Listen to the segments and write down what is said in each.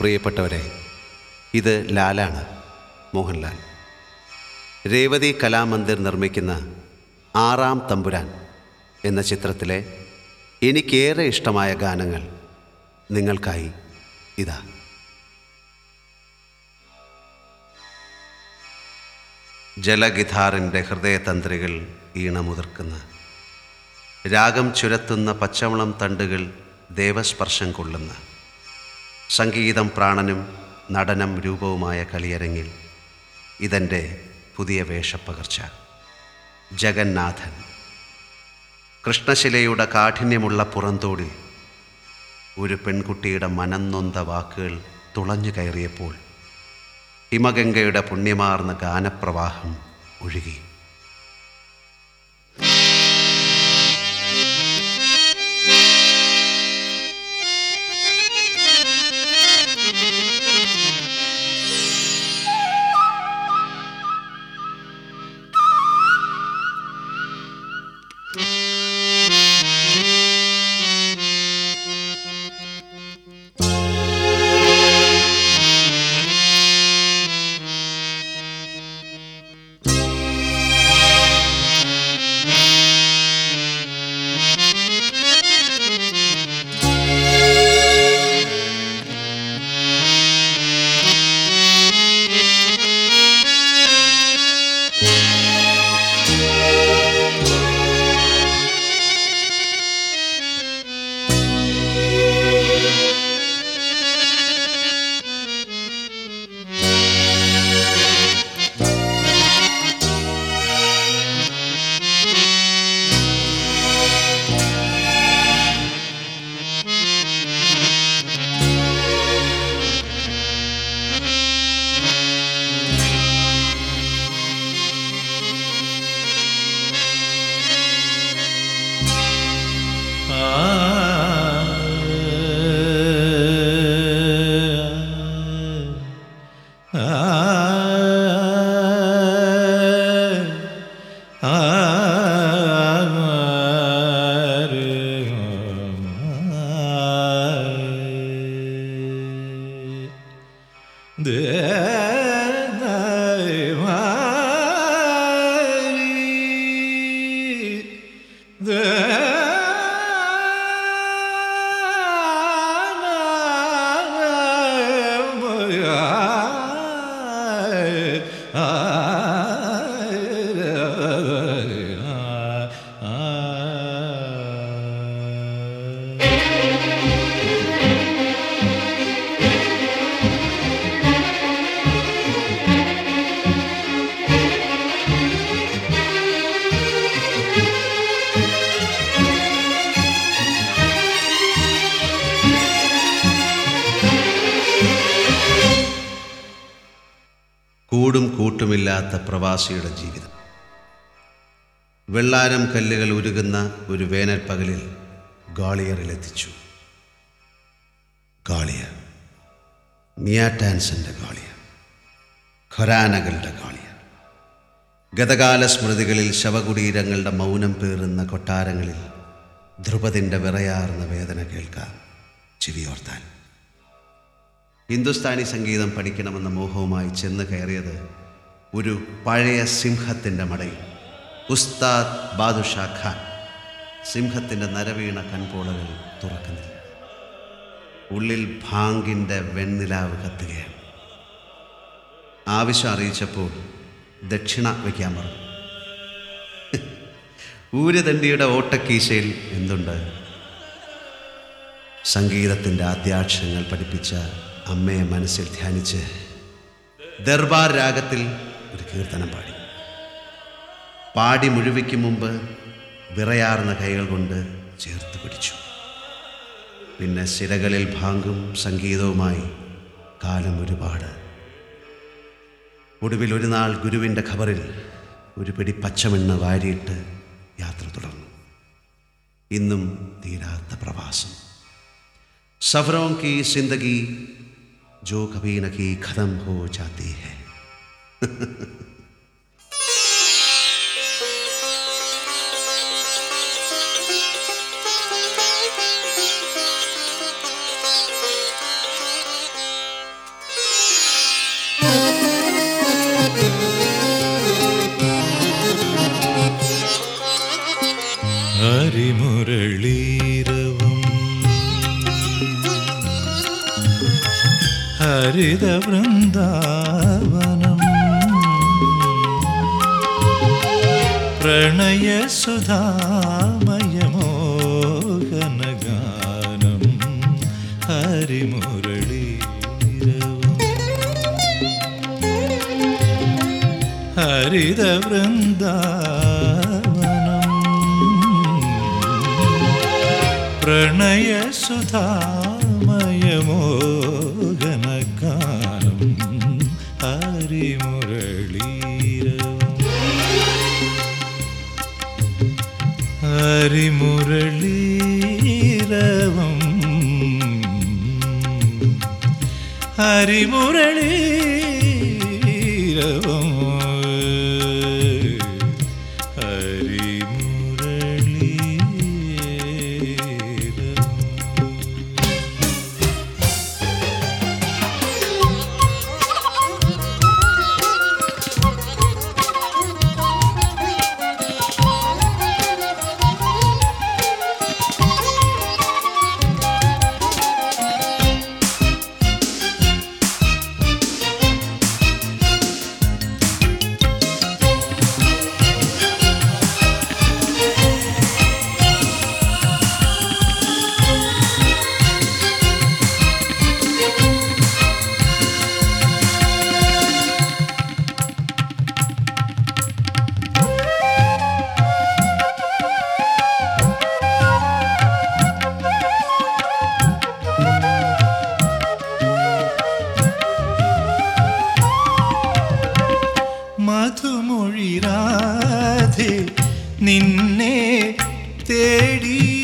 പ്രിയപ്പെട്ടവരെ ഇത് ലാലാണ് മോഹൻലാൽ. രേവതി കലാമന്ദിർ നിർമ്മിക്കുന്ന ആറാം തമ്പുരാൻ എന്ന ചിത്രത്തിലെ എനിക്കേറെ ഇഷ്ടമായ ഗാനങ്ങൾ നിങ്ങൾക്കായി ഇതാ. ജലഗിഥാറിന്റെ ഹൃദയതന്ത്രികൾ ഈണമുതിർക്കുന്ന രാഗം ചുരത്തുന്ന പച്ചവളം തണ്ടുകൾ ദേവസ്പർശം കൊള്ളുന്ന സംഗീതം പ്രാണനും നടനം രൂപവുമായ കളിയരങ്ങിൽ ഇതെന്റെ പുതിയ വേഷപ്പകർച്ച. ജഗന്നാഥൻ. കൃഷ്ണശിലയുടെ കാഠിന്യമുള്ള പുറന്തോടിൽ ഒരു പെൺകുട്ടിയുടെ മനംനൊന്ത വാക്കുകൾ തുളഞ്ഞു കയറിയപ്പോൾ ഹിമഗംഗയുടെ പുണ്യമാർന്ന ഗാനപ്രവാഹം ഒഴുകി. കൂടും കൂട്ടുമില്ലാത്ത പ്രവാസിയുടെ ജീവിതം. വെള്ളാരം കല്ലുകൾ ഉരുകുന്ന ഒരു വേനൽ പകലിൽ ഗാളിയറിലെത്തിച്ചു ഗാളിയർ മിയാറ്റാൻസിന്റെ ഗാളിയർ ഖൊരാനകളുടെ ഗാളിയർ ഗതകാല സ്മൃതികളിൽ ശവകുടീരങ്ങളുടെ മൗനം പേറുന്ന കൊട്ടാരങ്ങളിൽ ധ്രുപതിന്റെ വിറയാർന്ന വേദന കേൾക്കാം. ചെവിയോർത്താൻ ഹിന്ദുസ്ഥാനി സംഗീതം പഠിക്കണമെന്ന മോഹവുമായി ചെന്ന് കയറിയത് ഒരു പഴയ സിംഹത്തിന്റെ മടയിൽ. ഉസ്താദ് ബാദുഷാ ഖാൻ. സിംഹത്തിന്റെ നരവീണ കൺപോളകൾ തുറക്കുന്നില്ല. ഉള്ളിൽ ഭാങ്കിന്റെ വെണ്ണിലാവ് കത്തുകയാണ്. ആവശ്യം അറിയിച്ചപ്പോൾ ദക്ഷിണ വയ്ക്കാൻ പറഞ്ഞു ഊരദണ്ഡിയുടെ ഓട്ടക്കീശയിൽ എന്തുണ്ട്? സംഗീതത്തിന്റെ ആദ്യാക്ഷരങ്ങൾ പഠിപ്പിച്ച അമ്മയെ മനസ്സിൽ ധ്യാനിച്ച് ദർബാർ രാഗത്തിൽ ഒരു കീർത്തനം പാടി. പാടി മുഴുവിക്കും മുമ്പ് വിറയാർന്ന കൈകൾ കൊണ്ട് ചേർത്ത് പിടിച്ചു. പിന്നെ സിരകളിൽ ഭാങ്കും സംഗീതവുമായി കാലം ഒരുപാട്. ഒടുവിൽ ഒരു നാൾ ഗുരുവിന്റെ ഖബറിൽ ഒരു പിടി പച്ചമെണ്ണ വാരിയിട്ട് യാത്ര തുടർന്നു. ഇന്നും തീരാത്ത പ്രവാസം. സഫറോം കി സിന്ദഗി जो कभी न की खत्म हो जाती है। हरी मुरळीर ഹരിത വൃന്ദാവനം പ്രണയസുധാമയമോഹനഗാനം. ഹരിമുരളി ഹരിത വൃന്ദാവനം പ്രണയസുധാമയമോഹനഗാനം ഹരിമുരളീരവം. ഹരിമുരളീരവം നിന്നെ തേടി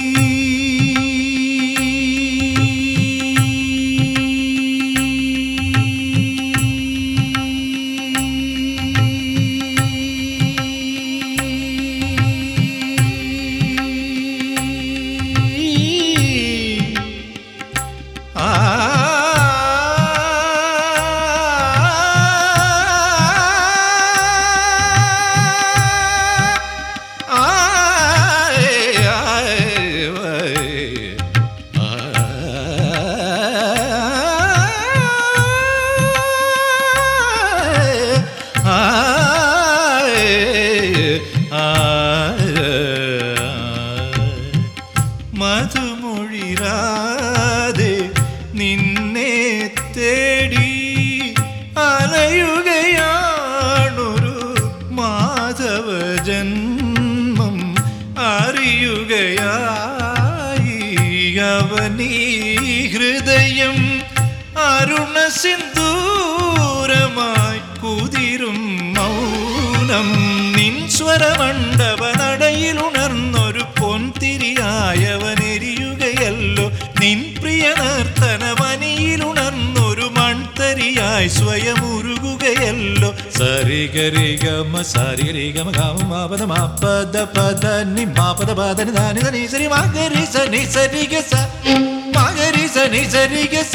മധുമൊഴിരാതെ നിന്നെ തേടി അലയുകയാണൊരു മാധവ ജന്മം അറിയുകയായി. അവനീ ഹൃദയം അരുണ സിന്ദൂരമായി കുതിരും മൗനം. നിൻ സ്വരമണ്ഡപ നടയിലുണർന്നൊരു പൊൻതിരിയായവനെരിയുകയല്ലോ നിൻ പ്രിയ നർത്തനമനിയിലുണർന്നൊരു മൺതരിയായി സ്വയം ഉരുകുകയല്ലോ സരിഗരിഗമ സരിഗരിഗമ ഗമ മാപദ പദ നി മാപദ പദ നി ധാനി ധനി സരി മാഗരി സനി സരിഗ സ മാഗരി സനി സരിഗ സ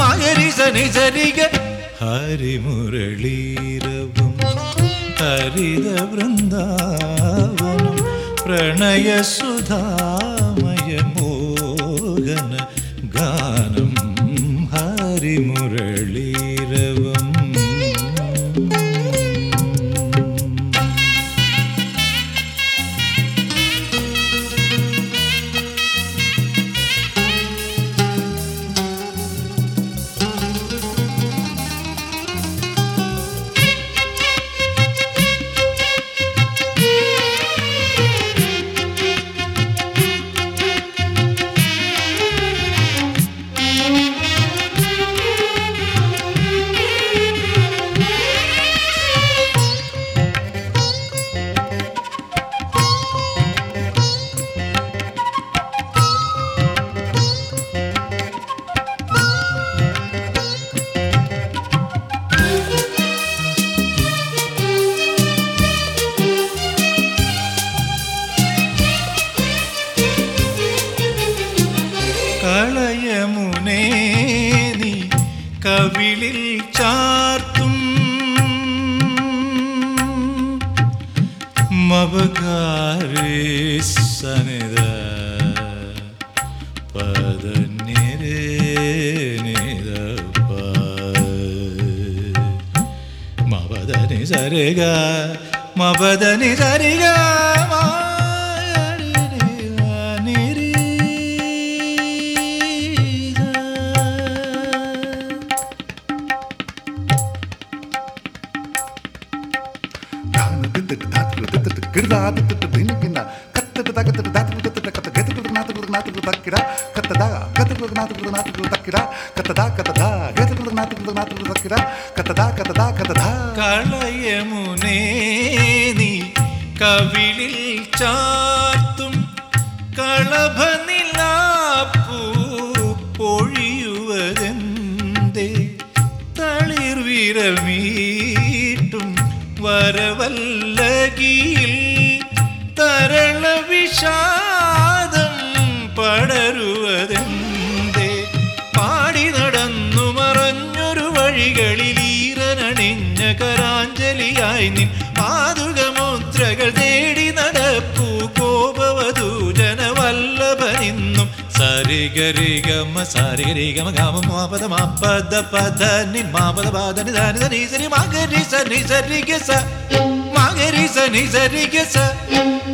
മാഗരി സനി സരിഗ ഹരിമുരളീരവും ഹരിത വൃന്ദാവനം പ്രണയസുധാമയ മോഹന ഗാനം ഹരിമുരളീരവം கவிழில் சார்த்தும் மபகாரேசனித பத நிறே மபதனி சரிகா மபதனி சரிகா மா സരിഗ കളയമുനേ നീ കവിളിൽ ചാർത്തും കളഭനിലാപ്പൂ പൊഴിയുവതെന്തേ? തളിർ വിരൽ മീട്ടും വരവല്ലകിയിൽ സരിഗരിഗമ സരിഗരിഗമ ഗമ മാപദ മാപദ പദ നി മാപദ പദ നി ധനി ധനി സരി മകരി സനി സരി ഗ സ മകരി സനി സരി ഗ സ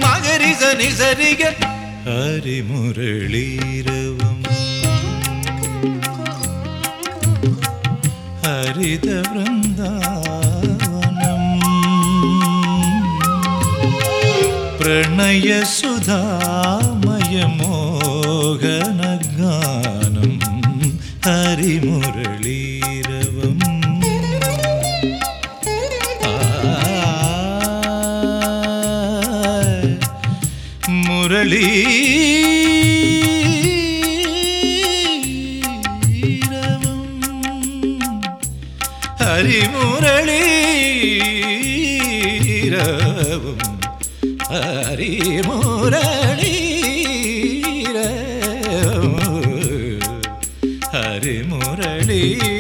മകരി സനി സരി ഗ ഹരിമുരളീരവം ഹരിത വൃന്ദാവനം പ്രണയസുധാമയമോഹനഗാനം ഹരിമുരളീരവം മുരളീ ഹരിമുരളീരവും ഹരിമുരളീ രവ